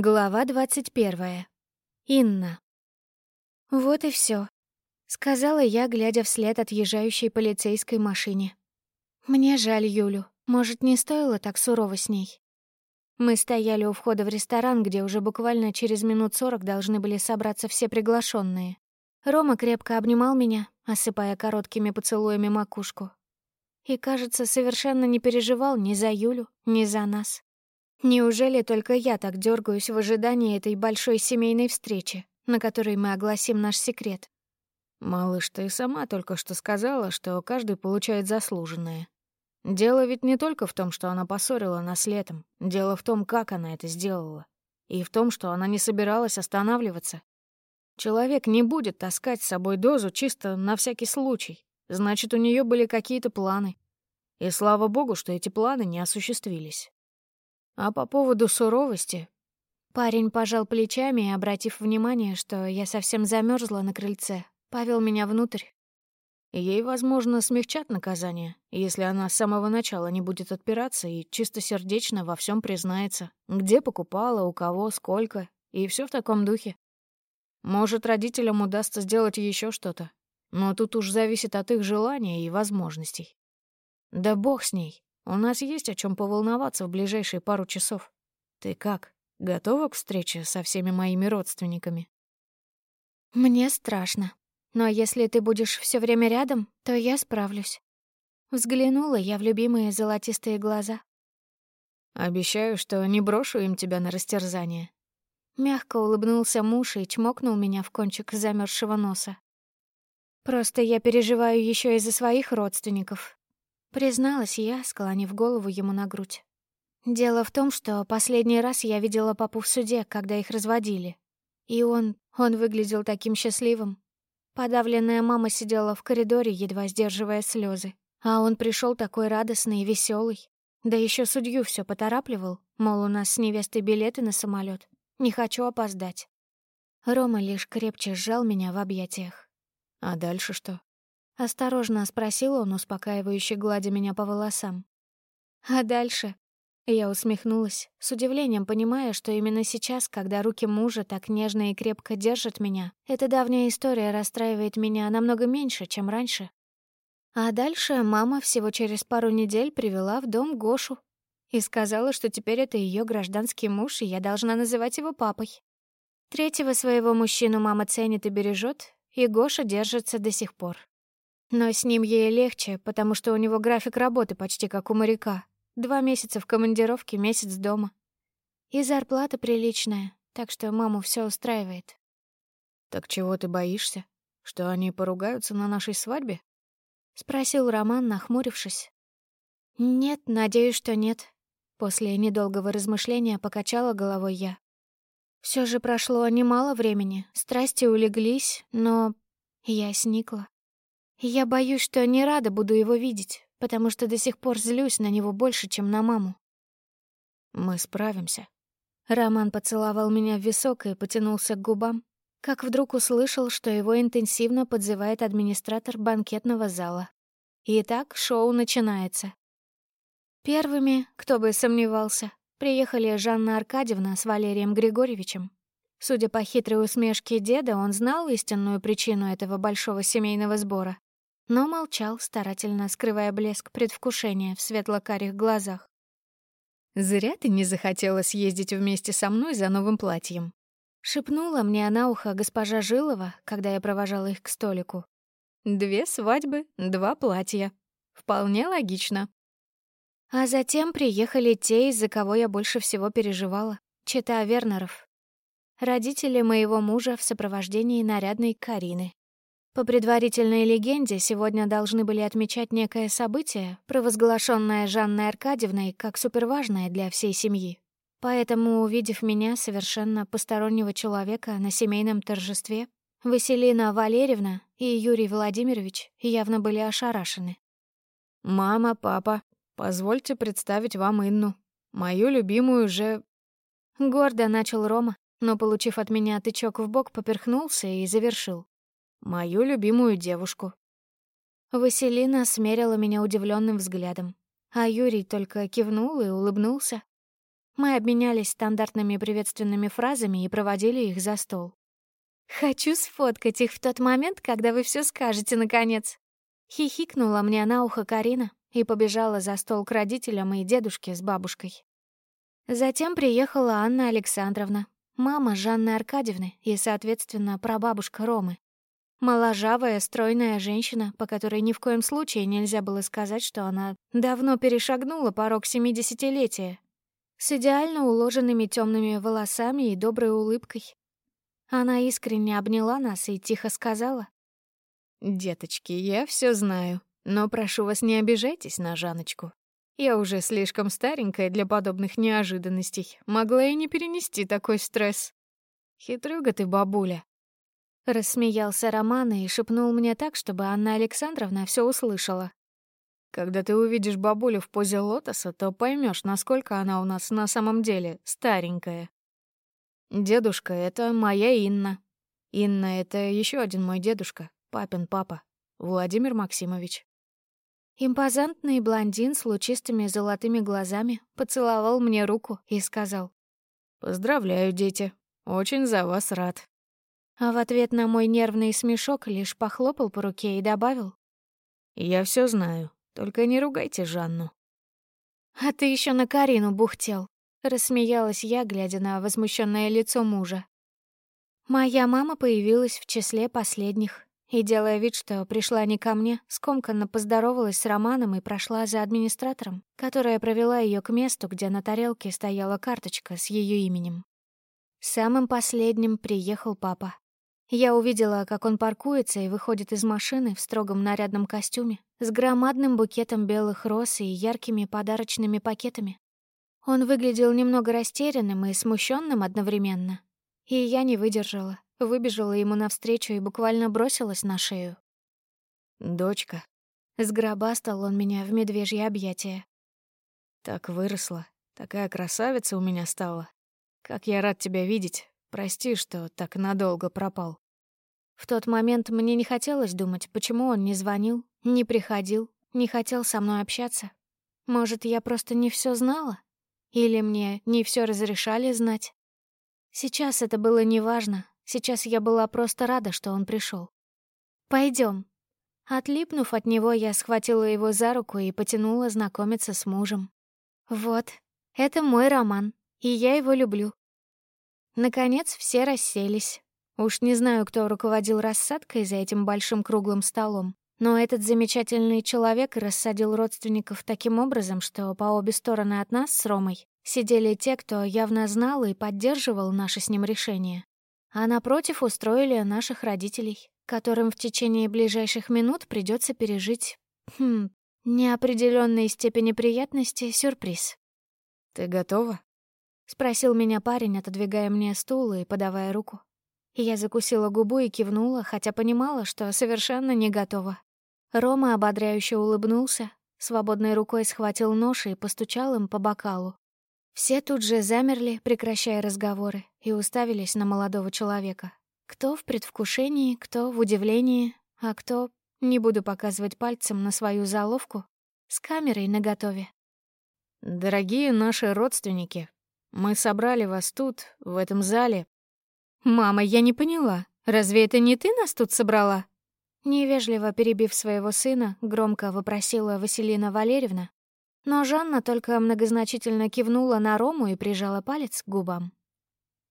Глава двадцать первая. Инна. «Вот и все, сказала я, глядя вслед отъезжающей полицейской машине. «Мне жаль Юлю. Может, не стоило так сурово с ней?» Мы стояли у входа в ресторан, где уже буквально через минут сорок должны были собраться все приглашенные. Рома крепко обнимал меня, осыпая короткими поцелуями макушку. И, кажется, совершенно не переживал ни за Юлю, ни за нас. Неужели только я так дергаюсь в ожидании этой большой семейной встречи, на которой мы огласим наш секрет? «Малыш, ты сама только что сказала, что каждый получает заслуженное. Дело ведь не только в том, что она поссорила нас летом. Дело в том, как она это сделала. И в том, что она не собиралась останавливаться. Человек не будет таскать с собой дозу чисто на всякий случай. Значит, у нее были какие-то планы. И слава богу, что эти планы не осуществились. А по поводу суровости... Парень пожал плечами обратив внимание, что я совсем замерзла на крыльце, повел меня внутрь. Ей, возможно, смягчат наказание, если она с самого начала не будет отпираться и чистосердечно во всем признается, где покупала, у кого, сколько, и все в таком духе. Может, родителям удастся сделать еще что-то, но тут уж зависит от их желания и возможностей. Да бог с ней. У нас есть о чем поволноваться в ближайшие пару часов. Ты как, готова к встрече со всеми моими родственниками? Мне страшно. Но если ты будешь все время рядом, то я справлюсь. Взглянула я в любимые золотистые глаза. Обещаю, что не брошу им тебя на растерзание. Мягко улыбнулся муж и чмокнул меня в кончик замерзшего носа. Просто я переживаю еще из-за своих родственников, Призналась я, склонив голову ему на грудь. Дело в том, что последний раз я видела папу в суде, когда их разводили. И он, он выглядел таким счастливым. Подавленная мама сидела в коридоре, едва сдерживая слезы, а он пришел такой радостный и веселый. Да еще судью все поторапливал, мол, у нас с невестой билеты на самолет. Не хочу опоздать. Рома лишь крепче сжал меня в объятиях. А дальше что? Осторожно спросил он, успокаивающе гладя меня по волосам. А дальше? Я усмехнулась, с удивлением понимая, что именно сейчас, когда руки мужа так нежно и крепко держат меня, эта давняя история расстраивает меня намного меньше, чем раньше. А дальше мама всего через пару недель привела в дом Гошу и сказала, что теперь это ее гражданский муж, и я должна называть его папой. Третьего своего мужчину мама ценит и бережет, и Гоша держится до сих пор. Но с ним ей легче, потому что у него график работы почти как у моряка. Два месяца в командировке, месяц дома. И зарплата приличная, так что маму все устраивает. «Так чего ты боишься? Что они поругаются на нашей свадьбе?» — спросил Роман, нахмурившись. «Нет, надеюсь, что нет». После недолгого размышления покачала головой я. Все же прошло немало времени, страсти улеглись, но я сникла. Я боюсь, что не рада буду его видеть, потому что до сих пор злюсь на него больше, чем на маму. Мы справимся. Роман поцеловал меня в висок и потянулся к губам, как вдруг услышал, что его интенсивно подзывает администратор банкетного зала. Итак, шоу начинается. Первыми, кто бы сомневался, приехали Жанна Аркадьевна с Валерием Григорьевичем. Судя по хитрой усмешке деда, он знал истинную причину этого большого семейного сбора но молчал, старательно скрывая блеск предвкушения в светло-карих глазах. «Зря ты не захотела съездить вместе со мной за новым платьем», — шепнула мне на ухо госпожа Жилова, когда я провожала их к столику. «Две свадьбы, два платья. Вполне логично». А затем приехали те, из-за кого я больше всего переживала — чита Вернеров. Родители моего мужа в сопровождении нарядной Карины, по предварительной легенде, сегодня должны были отмечать некое событие, провозглашенное Жанной Аркадьевной как суперважное для всей семьи. Поэтому, увидев меня, совершенно постороннего человека, на семейном торжестве, Василина Валерьевна и Юрий Владимирович явно были ошарашены. «Мама, папа, позвольте представить вам Инну, мою любимую же...» Гордо начал Рома, но, получив от меня тычок в бок, поперхнулся и завершил. Мою любимую девушку. Василина смерила меня удивленным взглядом, а Юрий только кивнул и улыбнулся. Мы обменялись стандартными приветственными фразами и проводили их за стол. «Хочу сфоткать их в тот момент, когда вы все скажете, наконец!» Хихикнула мне на ухо Карина и побежала за стол к родителям и дедушке с бабушкой. Затем приехала Анна Александровна, мама Жанны Аркадьевны и, соответственно, прабабушка Ромы. Моложавая, стройная женщина, по которой ни в коем случае нельзя было сказать, что она давно перешагнула порог семидесятилетия, с идеально уложенными темными волосами и доброй улыбкой. Она искренне обняла нас и тихо сказала. «Деточки, я все знаю, но прошу вас, не обижайтесь на Жаночку. Я уже слишком старенькая для подобных неожиданностей. Могла и не перенести такой стресс. Хитрюга ты, бабуля. Рассмеялся Роман и шепнул мне так, чтобы Анна Александровна все услышала. Когда ты увидишь бабулю в позе лотоса, то поймешь, насколько она у нас на самом деле старенькая. Дедушка — это моя Инна. Инна — это еще один мой дедушка, папин папа, Владимир Максимович. Импозантный блондин с лучистыми золотыми глазами поцеловал мне руку и сказал. «Поздравляю, дети. Очень за вас рад». А в ответ на мой нервный смешок лишь похлопал по руке и добавил. «Я все знаю. Только не ругайте Жанну». «А ты еще на Карину бухтел», — рассмеялась я, глядя на возмущенное лицо мужа. Моя мама появилась в числе последних. И, делая вид, что пришла не ко мне, скомканно поздоровалась с Романом и прошла за администратором, которая провела ее к месту, где на тарелке стояла карточка с ее именем. Самым последним приехал папа. Я увидела, как он паркуется и выходит из машины в строгом нарядном костюме с громадным букетом белых роз и яркими подарочными пакетами. Он выглядел немного растерянным и смущенным одновременно. И я не выдержала. Выбежала ему навстречу и буквально бросилась на шею. «Дочка». Сгробастал он меня в медвежье объятия. «Так выросла, такая красавица у меня стала. Как я рад тебя видеть. Прости, что так надолго пропал». В тот момент мне не хотелось думать, почему он не звонил, не приходил, не хотел со мной общаться. Может, я просто не все знала? Или мне не все разрешали знать? Сейчас это было неважно, Сейчас я была просто рада, что он пришел. Пойдем. Отлипнув от него, я схватила его за руку и потянула знакомиться с мужем. Вот, это мой роман, и я его люблю. Наконец все расселись. Уж не знаю, кто руководил рассадкой за этим большим круглым столом, но этот замечательный человек рассадил родственников таким образом, что по обе стороны от нас с Ромой сидели те, кто явно знал и поддерживал наше с ним решение а напротив устроили наших родителей, которым в течение ближайших минут придется пережить, хм, неопределенной степени приятности сюрприз. «Ты готова?» — спросил меня парень, отодвигая мне стул и подавая руку. Я закусила губу и кивнула, хотя понимала, что совершенно не готова. Рома ободряюще улыбнулся, свободной рукой схватил нож и постучал им по бокалу. Все тут же замерли, прекращая разговоры, и уставились на молодого человека. Кто в предвкушении, кто в удивлении, а кто, не буду показывать пальцем на свою заловку, с камерой наготове. «Дорогие наши родственники, мы собрали вас тут, в этом зале». «Мама, я не поняла. Разве это не ты нас тут собрала?» Невежливо перебив своего сына, громко вопросила Василина Валерьевна, но Жанна только многозначительно кивнула на Рому и прижала палец к губам.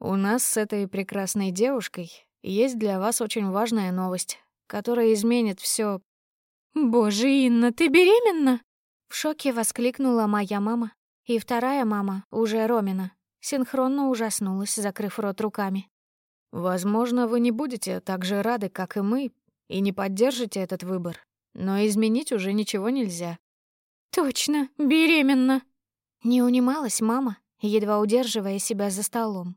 «У нас с этой прекрасной девушкой есть для вас очень важная новость, которая изменит все. «Боже, Инна, ты беременна?» В шоке воскликнула моя мама. И вторая мама, уже Ромина, синхронно ужаснулась, закрыв рот руками. «Возможно, вы не будете так же рады, как и мы, и не поддержите этот выбор, но изменить уже ничего нельзя. «Точно, беременна!» Не унималась мама, едва удерживая себя за столом.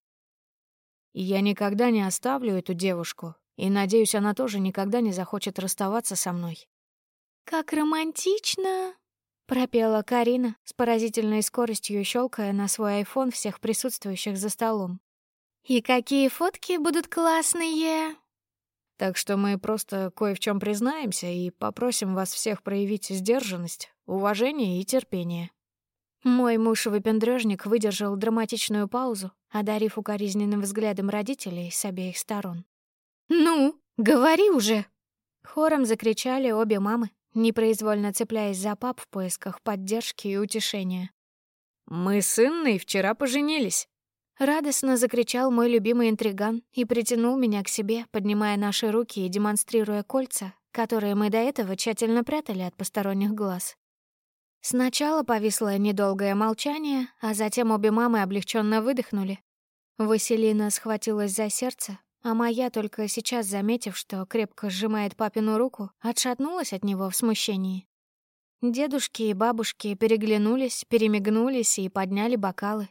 «Я никогда не оставлю эту девушку, и, надеюсь, она тоже никогда не захочет расставаться со мной». «Как романтично!» — пропела Карина, с поразительной скоростью щелкая на свой айфон всех присутствующих за столом. «И какие фотки будут классные!» Так что мы просто кое в чем признаемся и попросим вас всех проявить сдержанность, уважение и терпение. Мой муж-выпендрёжник выдержал драматичную паузу, одарив укоризненным взглядом родителей с обеих сторон. «Ну, говори уже!» Хором закричали обе мамы, непроизвольно цепляясь за пап в поисках поддержки и утешения. «Мы с Инной вчера поженились!» Радостно закричал мой любимый интриган и притянул меня к себе, поднимая наши руки и демонстрируя кольца, которые мы до этого тщательно прятали от посторонних глаз. Сначала повисло недолгое молчание, а затем обе мамы облегченно выдохнули. Василина схватилась за сердце, а моя, только сейчас заметив, что крепко сжимает папину руку, отшатнулась от него в смущении. Дедушки и бабушки переглянулись, перемигнулись и подняли бокалы.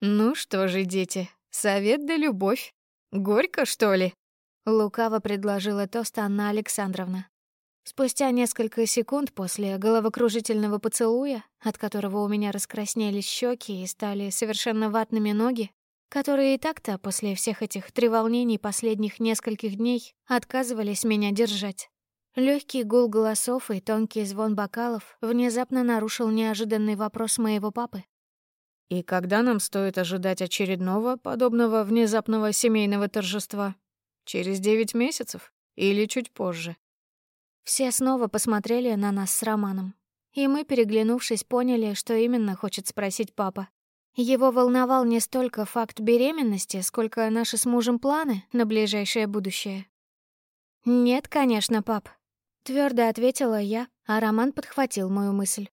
«Ну что же, дети, совет да любовь. Горько, что ли?» Лукаво предложила тост Анна Александровна. Спустя несколько секунд после головокружительного поцелуя, от которого у меня раскраснелись щеки и стали совершенно ватными ноги, которые и так-то после всех этих треволнений последних нескольких дней отказывались меня держать. Легкий гул голосов и тонкий звон бокалов внезапно нарушил неожиданный вопрос моего папы. «И когда нам стоит ожидать очередного подобного внезапного семейного торжества? Через девять месяцев или чуть позже?» Все снова посмотрели на нас с Романом. И мы, переглянувшись, поняли, что именно хочет спросить папа. Его волновал не столько факт беременности, сколько наши с мужем планы на ближайшее будущее. «Нет, конечно, пап», — твердо ответила я, а Роман подхватил мою мысль.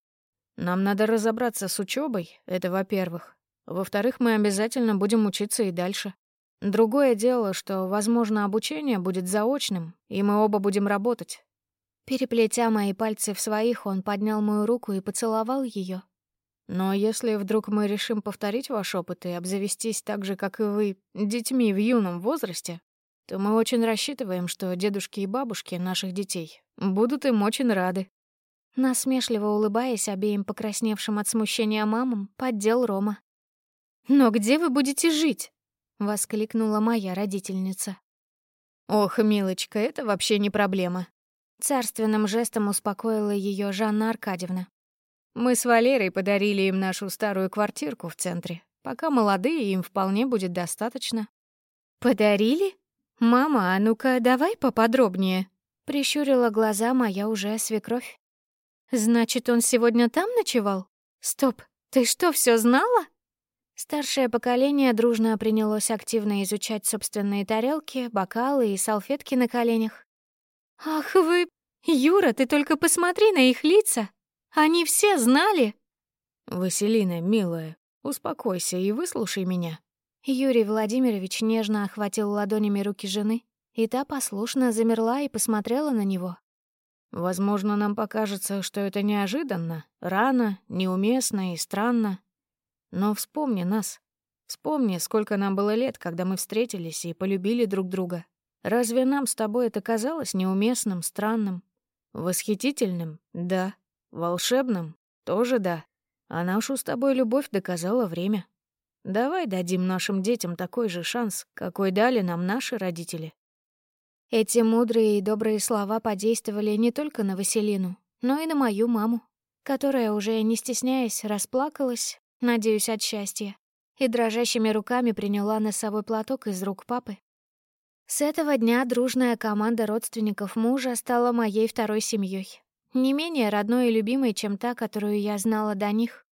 «Нам надо разобраться с учебой, это во-первых. Во-вторых, мы обязательно будем учиться и дальше. Другое дело, что, возможно, обучение будет заочным, и мы оба будем работать. Переплетя мои пальцы в своих, он поднял мою руку и поцеловал ее. «Но если вдруг мы решим повторить ваш опыт и обзавестись так же, как и вы, детьми в юном возрасте, то мы очень рассчитываем, что дедушки и бабушки наших детей будут им очень рады». Насмешливо улыбаясь обеим покрасневшим от смущения мамам, поддел Рома. «Но где вы будете жить?» — воскликнула моя родительница. «Ох, милочка, это вообще не проблема. Царственным жестом успокоила ее Жанна Аркадьевна. «Мы с Валерой подарили им нашу старую квартирку в центре. Пока молодые, им вполне будет достаточно». «Подарили? Мама, а ну-ка давай поподробнее», — прищурила глаза моя уже свекровь. «Значит, он сегодня там ночевал? Стоп, ты что, все знала?» Старшее поколение дружно принялось активно изучать собственные тарелки, бокалы и салфетки на коленях. «Ах вы... Юра, ты только посмотри на их лица! Они все знали!» «Василина, милая, успокойся и выслушай меня». Юрий Владимирович нежно охватил ладонями руки жены, и та послушно замерла и посмотрела на него. «Возможно, нам покажется, что это неожиданно, рано, неуместно и странно. Но вспомни нас. Вспомни, сколько нам было лет, когда мы встретились и полюбили друг друга. Разве нам с тобой это казалось неуместным, странным? Восхитительным? Да. Волшебным? Тоже да. А нашу с тобой любовь доказала время. Давай дадим нашим детям такой же шанс, какой дали нам наши родители. Эти мудрые и добрые слова подействовали не только на Василину, но и на мою маму, которая, уже не стесняясь, расплакалась, надеюсь, от счастья, и дрожащими руками приняла носовой платок из рук папы с этого дня дружная команда родственников мужа стала моей второй семьей, не менее родной и любимой, чем та, которую я знала до них.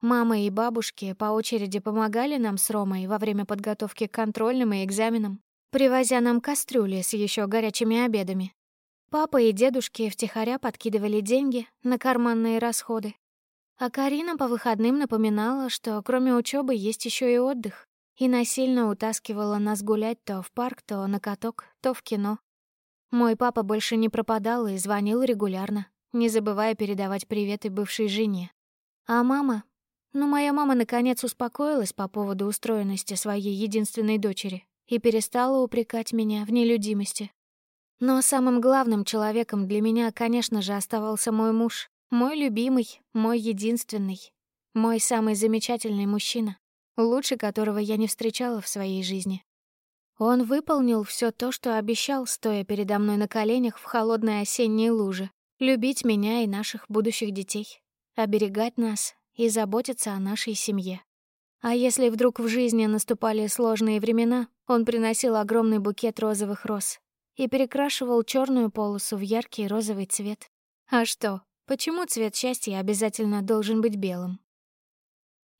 Мама и бабушки по очереди помогали нам с Ромой во время подготовки к контрольным и экзаменам, привозя нам кастрюли с еще горячими обедами. Папа и дедушки втихаря подкидывали деньги на карманные расходы. А Карина по выходным напоминала, что кроме учебы есть еще и отдых и насильно утаскивала нас гулять то в парк, то на каток, то в кино. Мой папа больше не пропадал и звонил регулярно, не забывая передавать приветы бывшей жене. А мама? Ну, моя мама наконец успокоилась по поводу устроенности своей единственной дочери и перестала упрекать меня в нелюдимости. Но самым главным человеком для меня, конечно же, оставался мой муж, мой любимый, мой единственный, мой самый замечательный мужчина лучше которого я не встречала в своей жизни. Он выполнил все то, что обещал, стоя передо мной на коленях в холодной осенней луже, любить меня и наших будущих детей, оберегать нас и заботиться о нашей семье. А если вдруг в жизни наступали сложные времена, он приносил огромный букет розовых роз и перекрашивал черную полосу в яркий розовый цвет. А что, почему цвет счастья обязательно должен быть белым?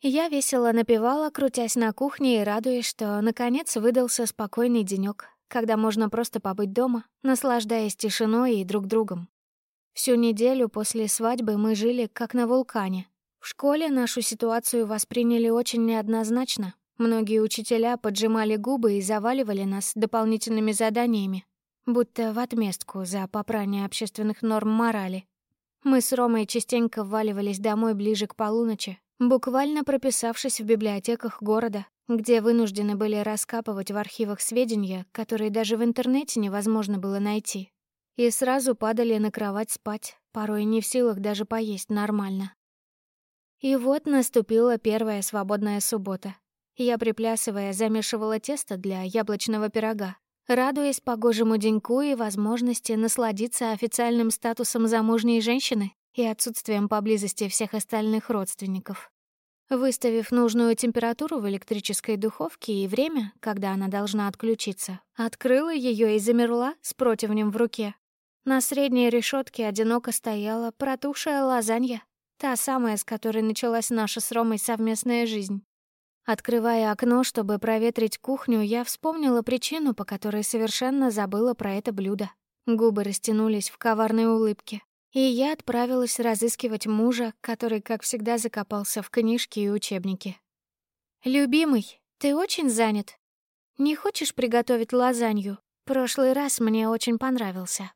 Я весело напевала, крутясь на кухне и радуясь, что, наконец, выдался спокойный денёк, когда можно просто побыть дома, наслаждаясь тишиной и друг другом. Всю неделю после свадьбы мы жили как на вулкане. В школе нашу ситуацию восприняли очень неоднозначно. Многие учителя поджимали губы и заваливали нас дополнительными заданиями, будто в отместку за попрание общественных норм морали. Мы с Ромой частенько вваливались домой ближе к полуночи, буквально прописавшись в библиотеках города, где вынуждены были раскапывать в архивах сведения, которые даже в интернете невозможно было найти. И сразу падали на кровать спать, порой не в силах даже поесть нормально. И вот наступила первая свободная суббота. Я, приплясывая, замешивала тесто для яблочного пирога, радуясь погожему деньку и возможности насладиться официальным статусом замужней женщины и отсутствием поблизости всех остальных родственников. Выставив нужную температуру в электрической духовке и время, когда она должна отключиться, открыла ее и замерла с противнем в руке. На средней решетке одиноко стояла протухшая лазанья, та самая, с которой началась наша с Ромой совместная жизнь. Открывая окно, чтобы проветрить кухню, я вспомнила причину, по которой совершенно забыла про это блюдо. Губы растянулись в коварной улыбке, и я отправилась разыскивать мужа, который, как всегда, закопался в книжки и учебники. «Любимый, ты очень занят? Не хочешь приготовить лазанью? Прошлый раз мне очень понравился».